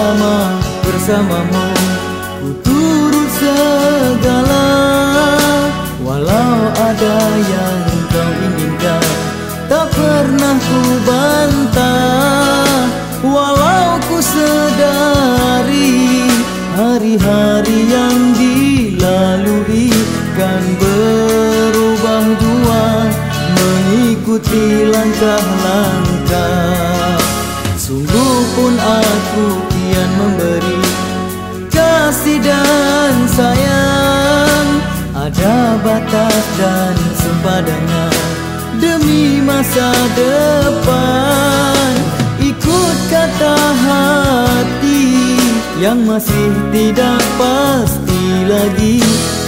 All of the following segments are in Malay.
lama bersamamu. Ku turut segala Walau ada yang kau inginkan. Tak pernah ku bantah Walau ku sedari Hari-hari yang dilalui Kan berubah jua Mengikuti langkah-langkah. Sungguh pun aku memberi Kasih dan sayang. Ada batas dan sempadannya Demi masa depan. Ikut kata hati Yang masih tidak pasti lagi.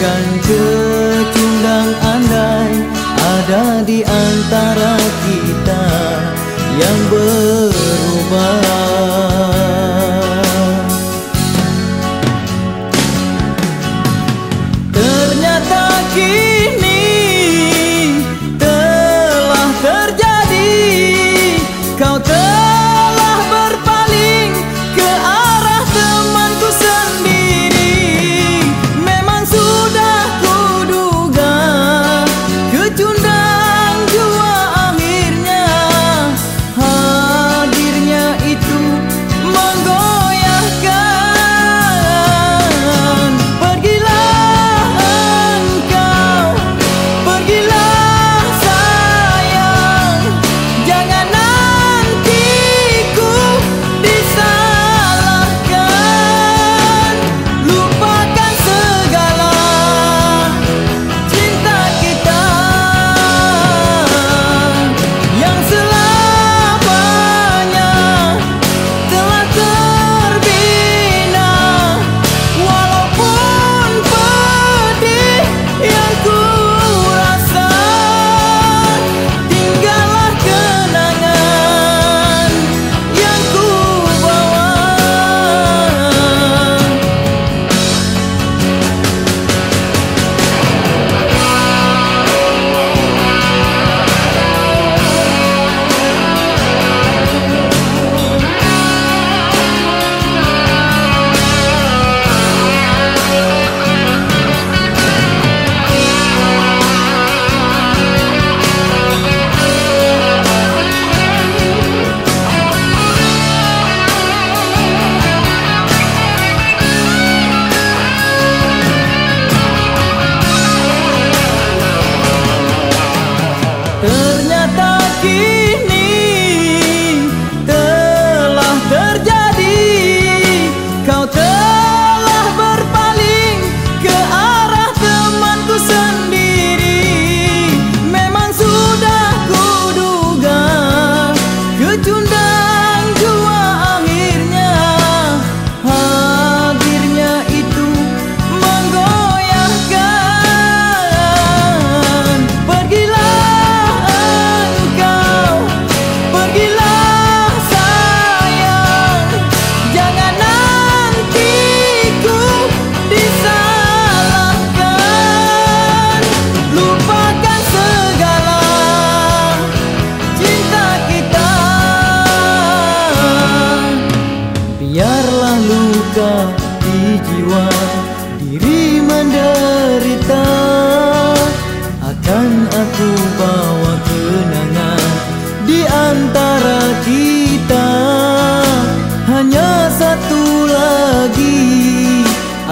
Kan kecundang andai Ada di antara kita Yang berubah aqui.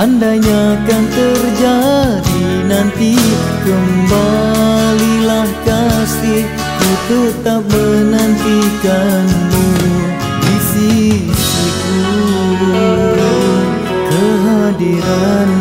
Andainya kan terjadi nanti kembalilah kasih. Ku tetap menantikanmu di sisiku. Kehadiranmu